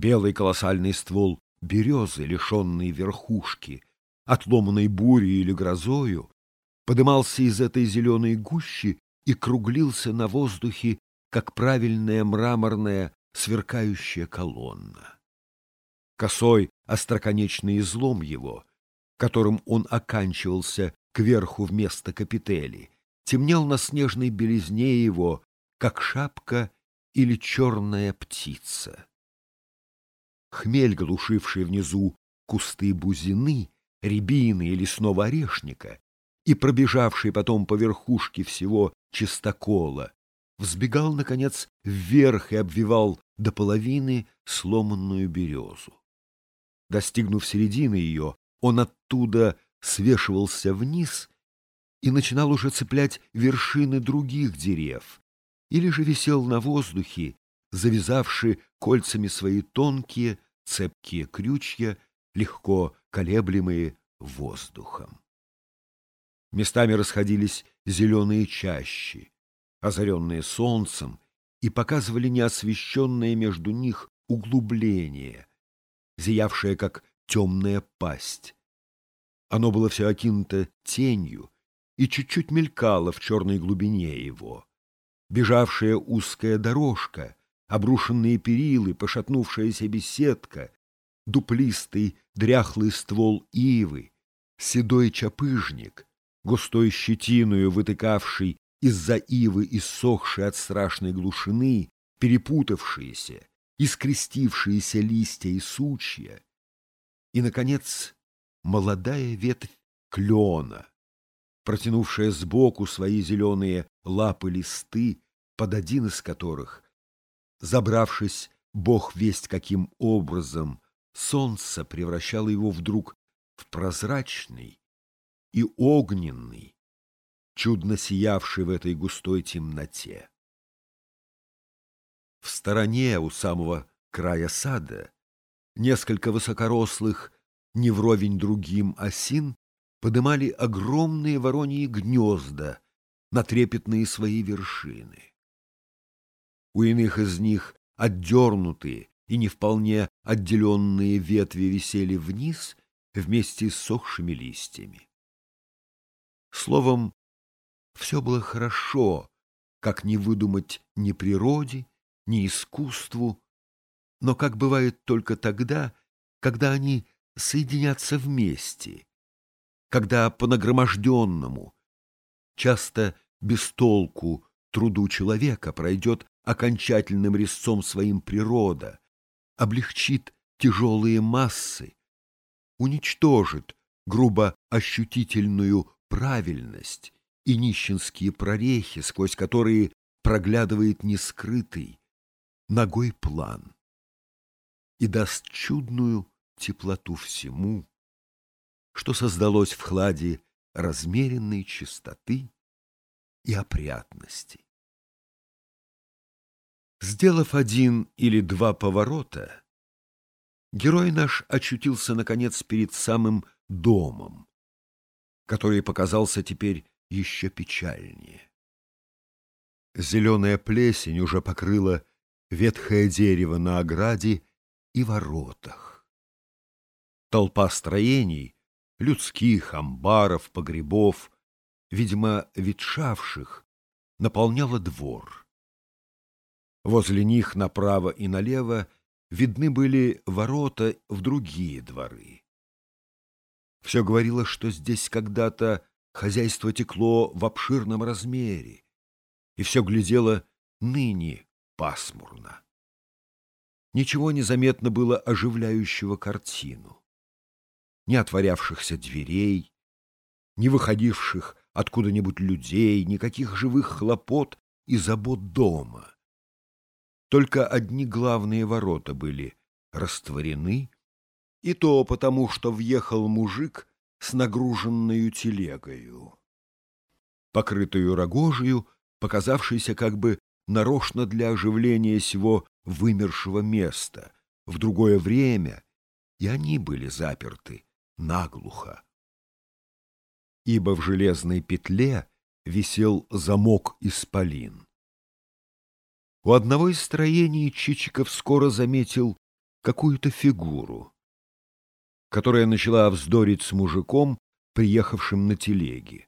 Белый колоссальный ствол березы, лишенный верхушки, отломанной бурей или грозою, подымался из этой зеленой гущи и круглился на воздухе, как правильная мраморная сверкающая колонна. Косой остроконечный излом его, которым он оканчивался кверху вместо капители, темнел на снежной белизне его, как шапка или черная птица. Хмель, глушивший внизу кусты бузины, рябины и лесного орешника, и пробежавший потом по верхушке всего чистокола, взбегал, наконец, вверх и обвивал до половины сломанную березу. Достигнув середины ее, он оттуда свешивался вниз и начинал уже цеплять вершины других дерев, или же висел на воздухе, завязавши кольцами свои тонкие, цепкие крючья, легко колеблемые воздухом. Местами расходились зеленые чащи, озаренные солнцем, и показывали неосвещенное между них углубление, зиявшее, как темная пасть. Оно было все окинуто тенью и чуть-чуть мелькало в черной глубине его. Бежавшая узкая дорожка, обрушенные перилы, пошатнувшаяся беседка, дуплистый дряхлый ствол ивы, седой чапыжник, густой щетиною вытыкавший из-за ивы иссохшие от страшной глушины, перепутавшиеся, искрестившиеся листья и сучья, и, наконец, молодая ветвь клена, протянувшая сбоку свои зеленые лапы-листы, под один из которых Забравшись, бог весть каким образом, солнце превращало его вдруг в прозрачный и огненный, чудно сиявший в этой густой темноте. В стороне у самого края сада несколько высокорослых, не вровень другим осин, подымали огромные вороньи гнезда на трепетные свои вершины. У иных из них отдернутые и не вполне отделенные ветви висели вниз вместе с сохшими листьями. Словом, все было хорошо, как не выдумать ни природе, ни искусству, но как бывает только тогда, когда они соединятся вместе, когда по нагроможденному, часто без толку труду человека пройдет окончательным резцом своим природа, облегчит тяжелые массы, уничтожит грубо ощутительную правильность и нищенские прорехи, сквозь которые проглядывает нескрытый ногой план и даст чудную теплоту всему, что создалось в хладе размеренной чистоты и опрятности. Сделав один или два поворота, герой наш очутился, наконец, перед самым домом, который показался теперь еще печальнее. Зеленая плесень уже покрыла ветхое дерево на ограде и воротах. Толпа строений, людских, амбаров, погребов, видимо, ветшавших, наполняла двор. Возле них направо и налево видны были ворота в другие дворы. Все говорило, что здесь когда-то хозяйство текло в обширном размере, и все глядело ныне пасмурно. Ничего не заметно было оживляющего картину. Ни отворявшихся дверей, ни выходивших откуда-нибудь людей, никаких живых хлопот и забот дома. Только одни главные ворота были растворены, и то потому, что въехал мужик с нагруженную телегою, покрытую рогожью, показавшейся как бы нарочно для оживления сего вымершего места, в другое время, и они были заперты наглухо. Ибо в железной петле висел замок исполин. У одного из строений Чичиков скоро заметил какую-то фигуру, которая начала вздорить с мужиком, приехавшим на телеге.